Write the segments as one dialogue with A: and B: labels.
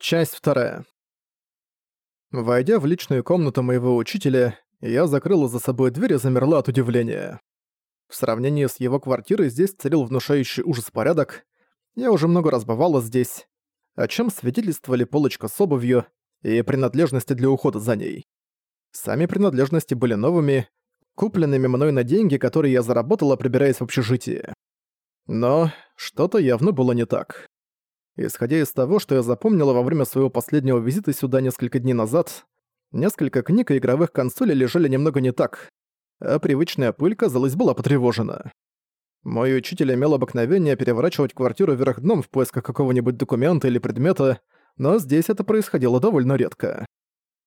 A: Часть вторая. Войдя в личную комнату моего учителя, я закрыла за собой дверь и замерла от удивления. В сравнении с его квартирой здесь царил внушающий ужас порядок. Я уже много раз бывала здесь, о чем свидетельствовали полочка с обувью и принадлежности для ухода за ней. Сами принадлежности были новыми, купленными мной на деньги, которые я заработала, прибираясь в общежитие. Но что-то явно было не так. Исходя из того, что я запомнила во время своего последнего визита сюда несколько дней назад, несколько книг и игровых консолей лежали немного не так, а привычная пыль, казалось, была потревожена. Мой учитель имел обыкновение переворачивать квартиру вверх дном в поисках какого-нибудь документа или предмета, но здесь это происходило довольно редко.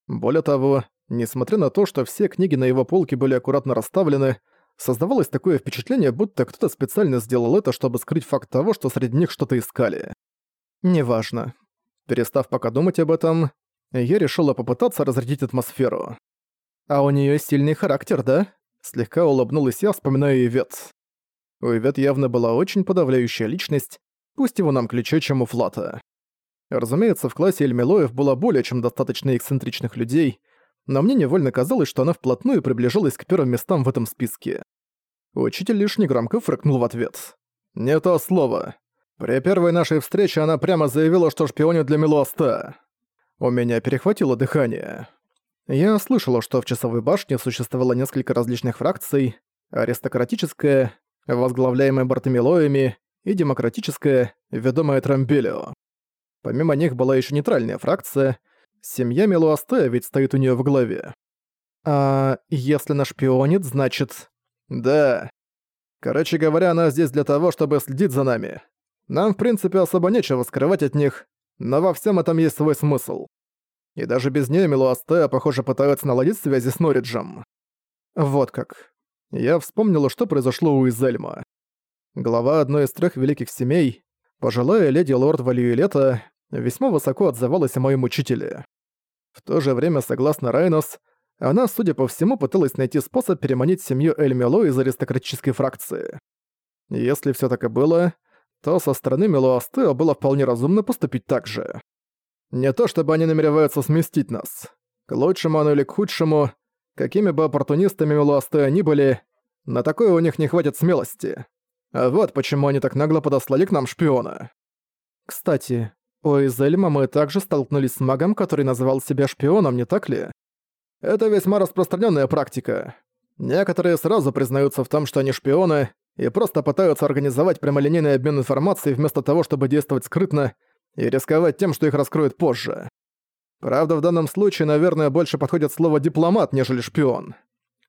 A: Более того, несмотря на то, что все книги на его полке были аккуратно расставлены, создавалось такое впечатление, будто кто-то специально сделал это, чтобы скрыть факт того, что среди них что-то искали. Неважно. Перестав пока думать об этом, я решила попытаться разрядить атмосферу. А у нее сильный характер, да? Слегка улыбнулась я, вспоминая Ивет. У Ивет явно была очень подавляющая личность, пусть его нам ключе, чем у Флата. Разумеется, в классе Эльмилоев было более чем достаточно эксцентричных людей, но мне невольно казалось, что она вплотную приближалась к первым местам в этом списке. Учитель лишь негромко фрыкнул в ответ. «Не то слово. При первой нашей встрече она прямо заявила, что шпионит для Милуаста. У меня перехватило дыхание. Я слышала, что в Часовой башне существовало несколько различных фракций, аристократическая, возглавляемая Бартомилоями, и демократическая, ведомая Трамбелио. Помимо них была еще нейтральная фракция, семья Милуасте ведь стоит у нее в голове. А если наш шпионит, значит... Да. Короче говоря, она здесь для того, чтобы следить за нами. Нам, в принципе, особо нечего скрывать от них, но во всем этом есть свой смысл. И даже без нее Милуастея, похоже, пытаются наладить связи с Норриджем. Вот как. Я вспомнила, что произошло у Изельма. Глава одной из трех великих семей, пожилая леди лорд Валюэлета, весьма высоко отзывалась о моем учителе. В то же время, согласно Райнос, она, судя по всему, пыталась найти способ переманить семью Эльмело из аристократической фракции. Если все так и было, то со стороны Мелуастео было вполне разумно поступить так же. Не то чтобы они намереваются сместить нас. К лучшему оно или к худшему, какими бы оппортунистами Мелуастео ни были, на такое у них не хватит смелости. А вот почему они так нагло подослали к нам шпиона. Кстати, у Изельма мы также столкнулись с магом, который называл себя шпионом, не так ли? Это весьма распространенная практика. Некоторые сразу признаются в том, что они шпионы, и просто пытаются организовать прямолинейный обмен информацией вместо того, чтобы действовать скрытно и рисковать тем, что их раскроют позже. Правда, в данном случае, наверное, больше подходит слово «дипломат», нежели «шпион».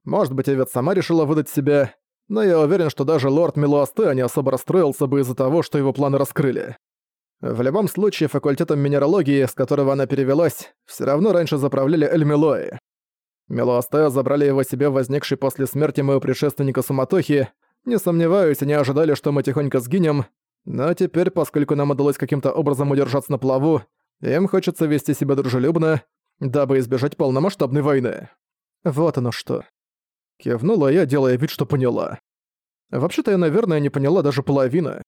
A: Может быть, Эвет сама решила выдать себя, но я уверен, что даже лорд Милуасте не особо расстроился бы из-за того, что его планы раскрыли. В любом случае, факультетом минералогии, с которого она перевелась, все равно раньше заправляли Эльмилои. Милуасте забрали его себе возникший после смерти моего предшественника Суматохи, не сомневаюсь, они ожидали, что мы тихонько сгинем, но теперь, поскольку нам удалось каким-то образом удержаться на плаву, им хочется вести себя дружелюбно, дабы избежать полномасштабной войны. Вот оно что. Кивнула я, делая вид, что поняла. Вообще-то я, наверное, не поняла даже половины.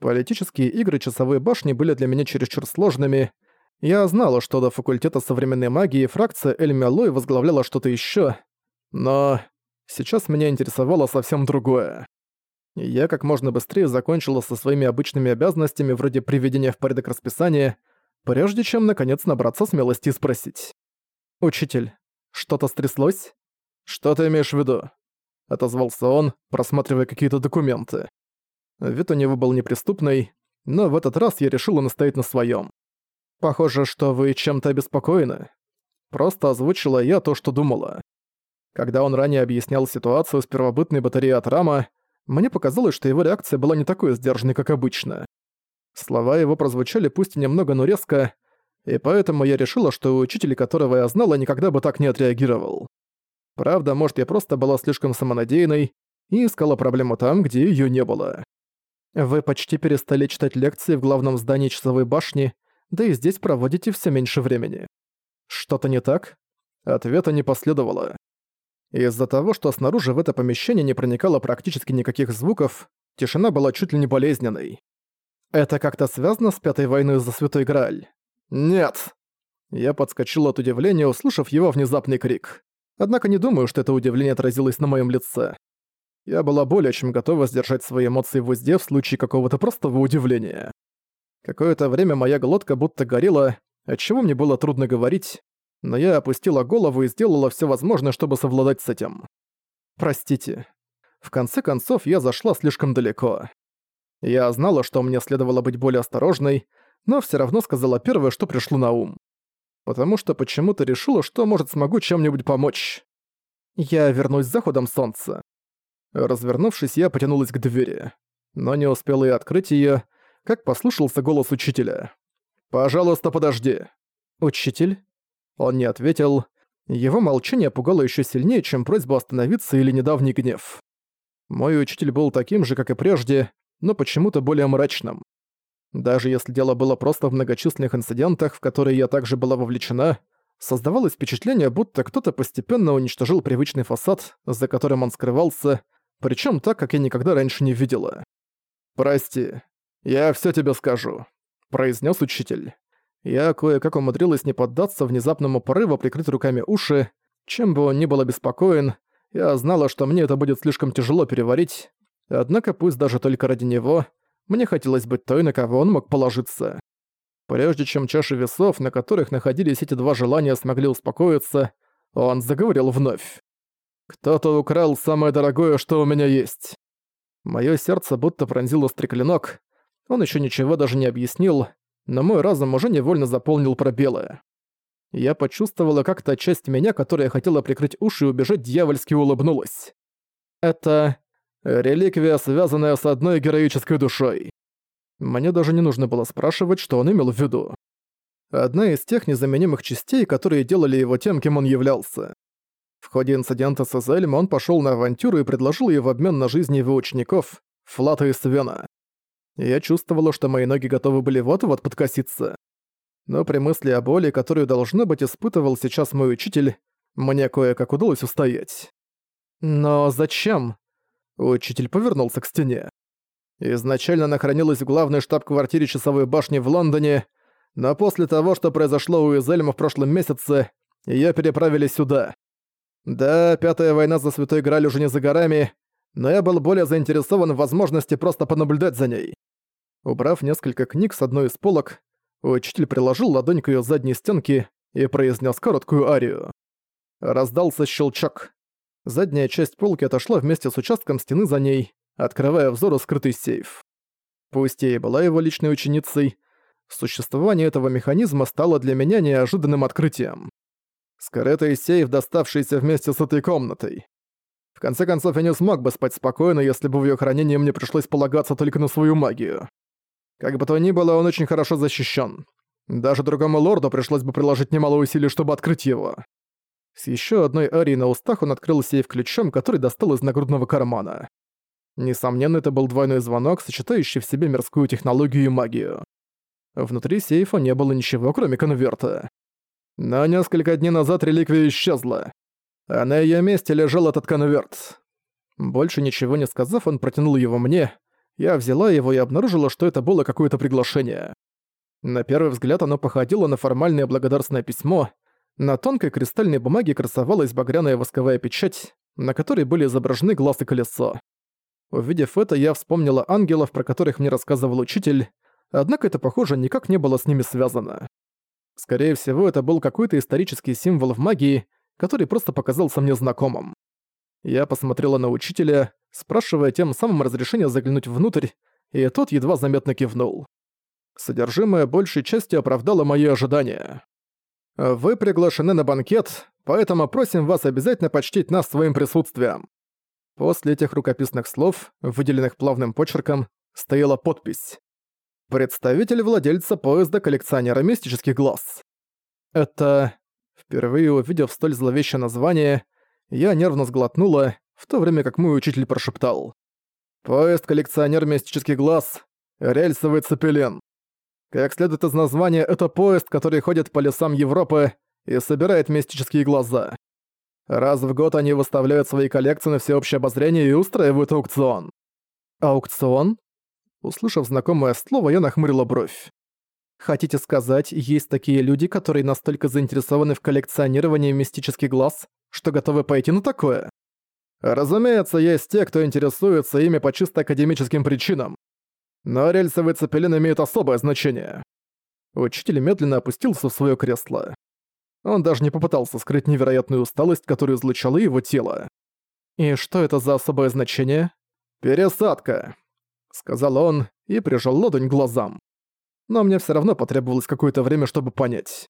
A: Политические игры часовой башни были для меня чересчур сложными. Я знала, что до факультета современной магии фракция Эльмялой возглавляла что-то еще, но Сейчас меня интересовало совсем другое. Я как можно быстрее закончила со своими обычными обязанностями вроде приведения в порядок расписания, прежде чем наконец набраться смелости и спросить. «Учитель, что-то стряслось?» «Что ты имеешь в виду?» — отозвался он, просматривая какие-то документы. Вид у него был неприступный, но в этот раз я решила настоять на своем. «Похоже, что вы чем-то обеспокоены». Просто озвучила я то, что думала. Когда он ранее объяснял ситуацию с первобытной батареей от Рама, мне показалось, что его реакция была не такой сдержанной, как обычно. Слова его прозвучали пусть и немного, но резко, и поэтому я решила, что учитель, которого я знала, никогда бы так не отреагировал. Правда, может, я просто была слишком самонадеянной и искала проблему там, где её не было. Вы почти перестали читать лекции в главном здании часовой башни, да и здесь проводите всё меньше времени. Что-то не так? Ответа не последовало. Из-за того, что снаружи в это помещение не проникало практически никаких звуков, тишина была чуть ли не болезненной. Это как-то связано с Пятой войной за Святой Грааль? «Нет!» Я подскочил от удивления, услышав его внезапный крик. Однако не думаю, что это удивление отразилось на моем лице. Я была более чем готова сдержать свои эмоции в узде в случае какого-то простого удивления. Какое-то время моя глотка будто горела, отчего мне было трудно говорить, но я опустила голову и сделала все возможное, чтобы совладать с этим. Простите. В конце концов, я зашла слишком далеко. Я знала, что мне следовало быть более осторожной, но все равно сказала первое, что пришло на ум. Потому что почему-то решила, что, может, смогу чем-нибудь помочь. Я вернусь с заходом солнца. Развернувшись, я потянулась к двери. Но не успела я открыть её, как послышался голос учителя. «Пожалуйста, подожди». «Учитель?» Он не ответил. Его молчание пугало ещё сильнее, чем просьба остановиться или недавний гнев. Мой учитель был таким же, как и прежде, но почему-то более мрачным. Даже если дело было просто в многочисленных инцидентах, в которые я также была вовлечена, создавалось впечатление, будто кто-то постепенно уничтожил привычный фасад, за которым он скрывался, причем так, как я никогда раньше не видела. «Прости, я все тебе скажу», — произнес учитель. Я кое-как умудрилась не поддаться внезапному порыву прикрыть руками уши. Чем бы он ни был обеспокоен, я знала, что мне это будет слишком тяжело переварить. Однако пусть даже только ради него, мне хотелось быть той, на кого он мог положиться. Прежде чем чаши весов, на которых находились эти два желания, смогли успокоиться, он заговорил вновь. Кто-то украл самое дорогое, что у меня есть. Моё сердце будто пронзило стреклянок. Он ещё ничего даже не объяснил, но мой разум уже невольно заполнил пробелы. Я почувствовала, как та часть меня, которая хотела прикрыть уши и убежать, дьявольски улыбнулась. Это реликвия, связанная с одной героической душой. Мне даже не нужно было спрашивать, что он имел в виду. Одна из тех незаменимых частей, которые делали его тем, кем он являлся. В ходе инцидента с Эзельм он пошёл на авантюру и предложил ей в обмен на жизни его учеников, Флата и Свена. Я чувствовала, что мои ноги готовы были вот-вот подкоситься. Но при мысли о боли, которую, должно быть, испытывал сейчас мой учитель, мне кое-как удалось устоять. «Но зачем?» Учитель повернулся к стене. Изначально она хранилась в главной штаб-квартире часовой башни в Лондоне, но после того, что произошло у Изельма в прошлом месяце, её переправили сюда. Да, Пятая война за Святой Грааль уже не за горами, но я был более заинтересован в возможности просто понаблюдать за ней. Убрав несколько книг с одной из полок, учитель приложил ладонь к её задней стенке и произнес короткую арию. Раздался щелчок. Задняя часть полки отошла вместе с участком стены за ней, открывая взору скрытый сейф. Пусть я и была его личной ученицей, существование этого механизма стало для меня неожиданным открытием. Скрытый сейф, доставшийся вместе с этой комнатой. Конце концов, я не смог бы спать спокойно, если бы в её хранении мне пришлось полагаться только на свою магию. Как бы то ни было, он очень хорошо защищен. Даже другому лорду пришлось бы приложить немало усилий, чтобы открыть его. С ещё одной арией на устах он открыл сейф ключом, который достал из нагрудного кармана. Несомненно, это был двойной звонок, сочетающий в себе мирскую технологию и магию. Внутри сейфа не было ничего, кроме конверта. Но несколько дней назад реликвия исчезла. А на её месте лежал этот конверт. Больше ничего не сказав, он протянул его мне. Я взяла его и обнаружила, что это было какое-то приглашение. На первый взгляд оно походило на формальное благодарственное письмо. На тонкой кристальной бумаге красовалась багряная восковая печать, на которой были изображены глаз и колесо. Увидев это, я вспомнила ангелов, про которых мне рассказывал учитель, однако это, похоже, никак не было с ними связано. Скорее всего, это был какой-то исторический символ в магии, который просто показался мне знакомым. Я посмотрела на учителя, спрашивая тем самым разрешение заглянуть внутрь, и тот едва заметно кивнул. Содержимое большей частью оправдало мои ожидания. «Вы приглашены на банкет, поэтому просим вас обязательно почтить нас своим присутствием». После этих рукописных слов, выделенных плавным почерком, стояла подпись. Представитель владельца поезда коллекционера мистических глаз. Это... Впервые увидев столь зловещее название, я нервно сглотнула, в то время как мой учитель прошептал. «Поезд коллекционер мистических глаз. Рельсовый цепелин. Как следует из названия, это поезд, который ходит по лесам Европы и собирает мистические глаза. Раз в год они выставляют свои коллекции на всеобщее обозрение и устраивают аукцион». «Аукцион?» Услышав знакомое слово, я нахмурила бровь. Хотите сказать, есть такие люди, которые настолько заинтересованы в коллекционировании мистических глаз, что готовы пойти на такое? Разумеется, есть те, кто интересуется ими по чисто академическим причинам. Но рельсовый цепелин имеет особое значение. Учитель медленно опустился в свое кресло. Он даже не попытался скрыть невероятную усталость, которую излучало его тело. «И что это за особое значение?» «Пересадка», — сказал он и прижал ладонь к глазам но мне все равно потребовалось какое-то время, чтобы понять.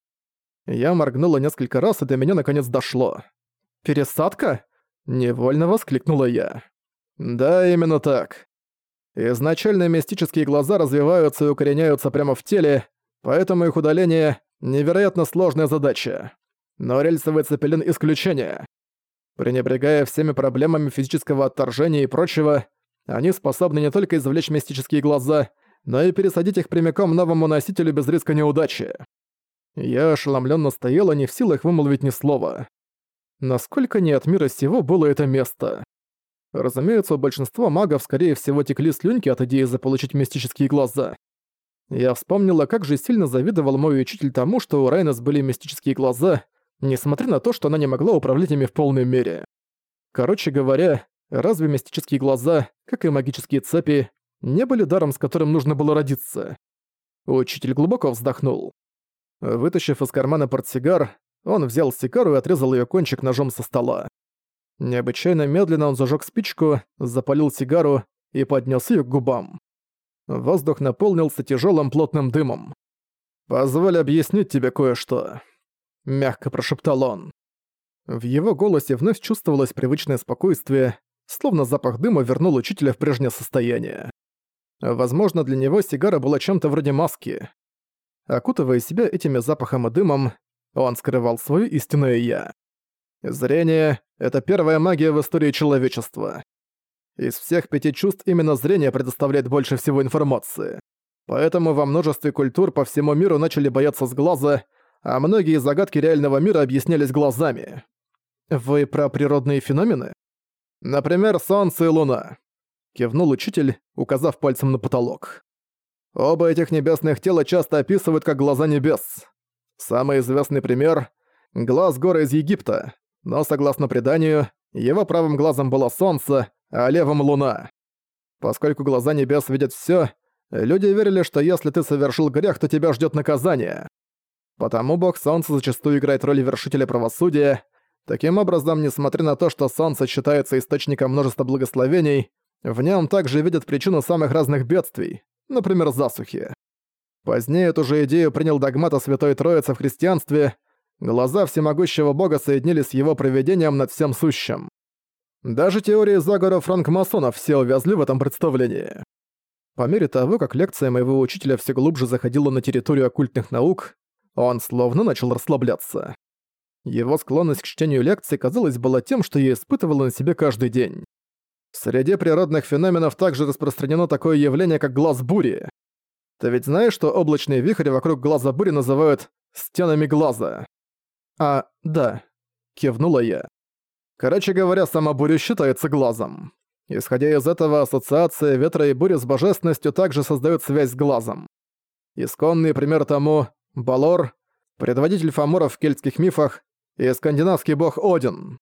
A: Я моргнула несколько раз, и до меня наконец дошло. «Пересадка?» — невольно воскликнула я. «Да, именно так. Изначально мистические глаза развиваются и укореняются прямо в теле, поэтому их удаление — невероятно сложная задача. Но рельсовый цепелин — исключение. Пренебрегая всеми проблемами физического отторжения и прочего, они способны не только извлечь мистические глаза — но и пересадить их прямиком новому носителю без риска неудачи. Я ошеломленно стояла, не в силах вымолвить ни слова. Насколько не от мира сего было это место? Разумеется, у большинства магов, скорее всего, текли слюнки от идеи заполучить мистические глаза. Я вспомнила, как же сильно завидовал мой учитель тому, что у Райнес были мистические глаза, несмотря на то, что она не могла управлять ими в полной мере. Короче говоря, разве мистические глаза, как и магические цепи, не были даром, с которым нужно было родиться. Учитель глубоко вздохнул. Вытащив из кармана портсигар, он взял сигару и отрезал ее кончик ножом со стола. Необычайно медленно он зажег спичку, запалил сигару и поднес ее к губам. Воздух наполнился тяжелым плотным дымом. «Позволь объяснить тебе кое-что», — мягко прошептал он. В его голосе вновь чувствовалось привычное спокойствие, словно запах дыма вернул учителя в прежнее состояние. Возможно, для него сигара была чем-то вроде маски. Окутывая себя этими запахом и дымом, он скрывал свое истинное «я». Зрение — это первая магия в истории человечества. Из всех пяти чувств именно зрение предоставляет больше всего информации. Поэтому во множестве культур по всему миру начали бояться с глаза, а многие загадки реального мира объяснялись глазами. Вы про природные феномены? Например, Солнце и Луна. Кивнул учитель, указав пальцем на потолок. Оба этих небесных тела часто описывают как глаза небес. Самый известный пример — глаз горы из Египта, но, согласно преданию, его правым глазом было солнце, а левым — луна. Поскольку глаза небес видят всё, люди верили, что если ты совершил грех, то тебя ждёт наказание. Потому бог солнца зачастую играет роль вершителя правосудия. Таким образом, несмотря на то, что солнце считается источником множества благословений, в нем также видят причину самых разных бедствий, например, засухи. Позднее эту же идею принял догмат о Святой Троице в христианстве, глаза всемогущего бога соединились с его проведением над всем сущим. Даже теории заговора франкмасонов все увязли в этом представлении. По мере того, как лекция моего учителя все глубже заходила на территорию оккультных наук, он словно начал расслабляться. Его склонность к чтению лекций, казалось, была тем, что я испытывала на себе каждый день. Среди природных феноменов также распространено такое явление, как глаз бури. Ты ведь знаешь, что облачные вихри вокруг глаза бури называют «стенами глаза»? А, да, кивнула я. Короче говоря, сама буря считается глазом. Исходя из этого, ассоциация ветра и бури с божественностью также создает связь с глазом. Исконный пример тому — Балор, предводитель фаморов в кельтских мифах, и скандинавский бог Один.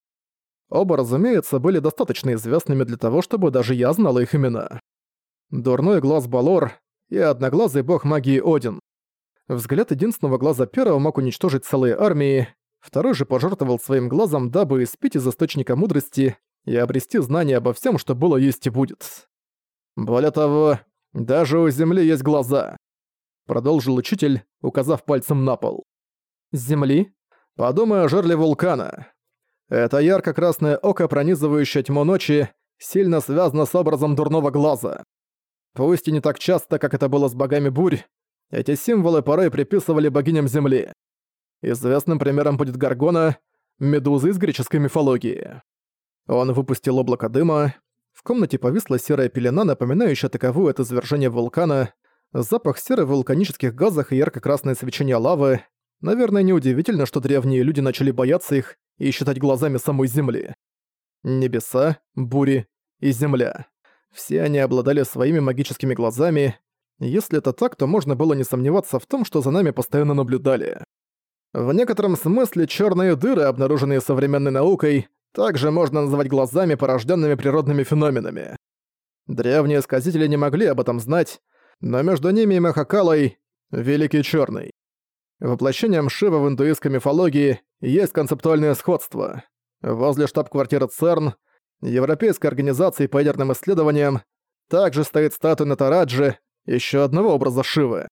A: Оба, разумеется, были достаточно известными для того, чтобы даже я знала их имена. Дурной глаз Балор и одноглазый бог магии Один. Взгляд единственного глаза первого мог уничтожить целые армии, второй же пожертвовал своим глазом, дабы испить из источника мудрости и обрести знания обо всем, что было, есть и будет. Более того, даже у Земли есть глаза. Продолжил учитель, указав пальцем на пол. Земли? Подумай о жерле вулкана. Это ярко-красное око, пронизывающее тьму ночи, сильно связано с образом дурного глаза. Пусть и не так часто, как это было с богами бурь, эти символы порой приписывали богиням Земли. Известным примером будет Гаргона, медуза из греческой мифологии. Он выпустил облако дыма, в комнате повисла серая пелена, напоминающая таковую от извержения вулкана, запах серы в вулканических газах и ярко-красное свечение лавы. Наверное, неудивительно, что древние люди начали бояться их и считать глазами самой Земли. Небеса, бури и Земля. Все они обладали своими магическими глазами, Если это так, то можно было не сомневаться в том, что за нами постоянно наблюдали. В некотором смысле черные дыры, обнаруженные современной наукой, также можно называть глазами, порожденными природными феноменами. Древние сказители не могли об этом знать, но между ними и Махакалой — Великий Черный. Воплощением Шива в индуистской мифологии есть концептуальное сходство. Возле штаб-квартиры ЦЕРН, Европейской организации по ядерным исследованиям, также стоит статуя Натараджи, еще одного образа Шивы.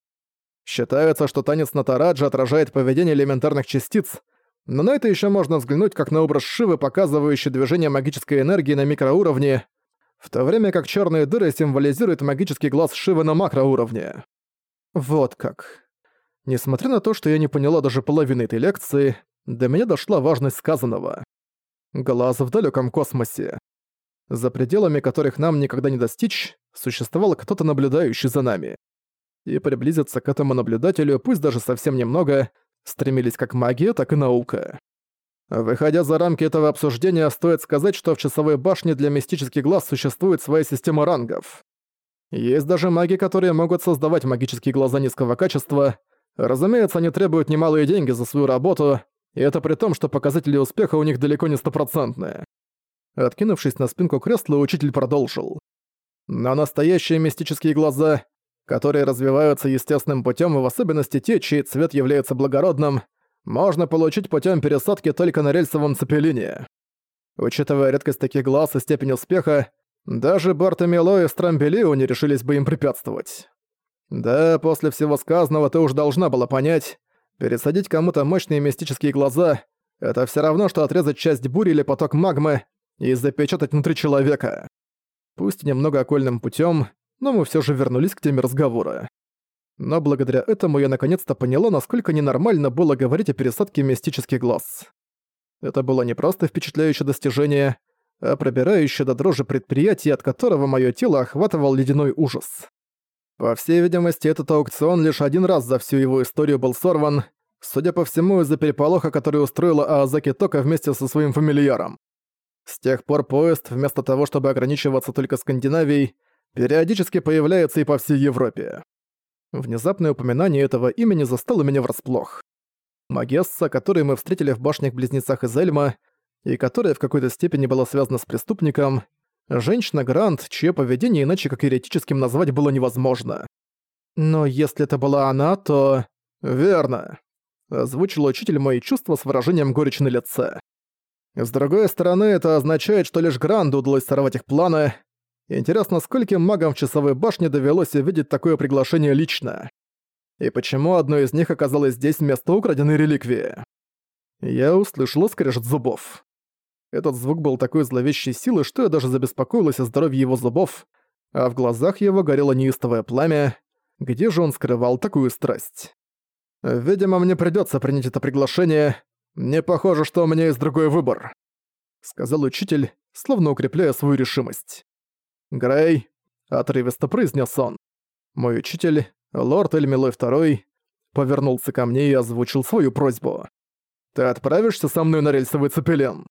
A: Считается, что танец Натараджи отражает поведение элементарных частиц, но на это еще можно взглянуть как на образ Шивы, показывающий движение магической энергии на микроуровне, в то время как черные дыры символизируют магический глаз Шивы на макроуровне. Вот как. Несмотря на то, что я не поняла даже половины этой лекции, до меня дошла важность сказанного. Глаз в далеком космосе. За пределами которых нам никогда не достичь, существовал кто-то наблюдающий за нами и приблизиться к этому наблюдателю, пусть даже совсем немного, стремились как магия, так и наука. Выходя за рамки этого обсуждения, стоит сказать, что в часовой башне для мистических глаз существует своя система рангов. Есть даже маги, которые могут создавать магические глаза низкого качества. Разумеется, они требуют немалые деньги за свою работу, и это при том, что показатели успеха у них далеко не стопроцентные. Откинувшись на спинку кресла, учитель продолжил. Но настоящие мистические глаза которые развиваются естественным путем и в особенности те, чей цвет является благородным, можно получить путем пересадки только на рельсовом цепелине. Учитывая редкость таких глаз и степень успеха, даже Бартомило и Страмбелио не решились бы им препятствовать. Да, после всего сказанного ты уж должна была понять, пересадить кому-то мощные мистические глаза — это все равно, что отрезать часть бури или поток магмы и запечатать внутри человека. Пусть немного окольным путем, но мы все же вернулись к теме разговора. Но благодаря этому я наконец-то поняла, насколько ненормально было говорить о пересадке мистических глаз. Это было не просто впечатляющее достижение, а пробирающее до дрожи предприятие, от которого мое тело охватывал ледяной ужас. По всей видимости, этот аукцион лишь один раз за всю его историю был сорван, судя по всему, из-за переполоха, который устроила Аазаки Тока вместе со своим фамильяром. С тех пор поезд, вместо того, чтобы ограничиваться только Скандинавией, периодически появляется и по всей Европе. Внезапное упоминание этого имени застало меня врасплох. Магесса, которую мы встретили в башнях-близнецах из Эльма, и которая в какой-то степени была связана с преступником, женщина Грант, чье поведение иначе как еретическим назвать было невозможно. Но если это была она, то... Верно. Озвучил учитель мои чувства с выражением горечи на лице. С другой стороны, это означает, что лишь Гранду удалось сорвать их планы, Интересно, скольким магам в часовой башне довелось увидеть такое приглашение лично? И почему одно из них оказалось здесь вместо украденной реликвии? Я услышала скрежет зубов. Этот звук был такой зловещей силы, что я даже забеспокоилась о здоровье его зубов, а в глазах его горело неистовое пламя. Где же он скрывал такую страсть? «Видимо, мне придётся принять это приглашение. Не похоже, что у меня есть другой выбор», — сказал учитель, словно укрепляя свою решимость. «Грей», — отрывисто произнес он. Мой учитель, лорд Эльмилой II, повернулся ко мне и озвучил свою просьбу. «Ты отправишься со мной на рельсовый цепелин?»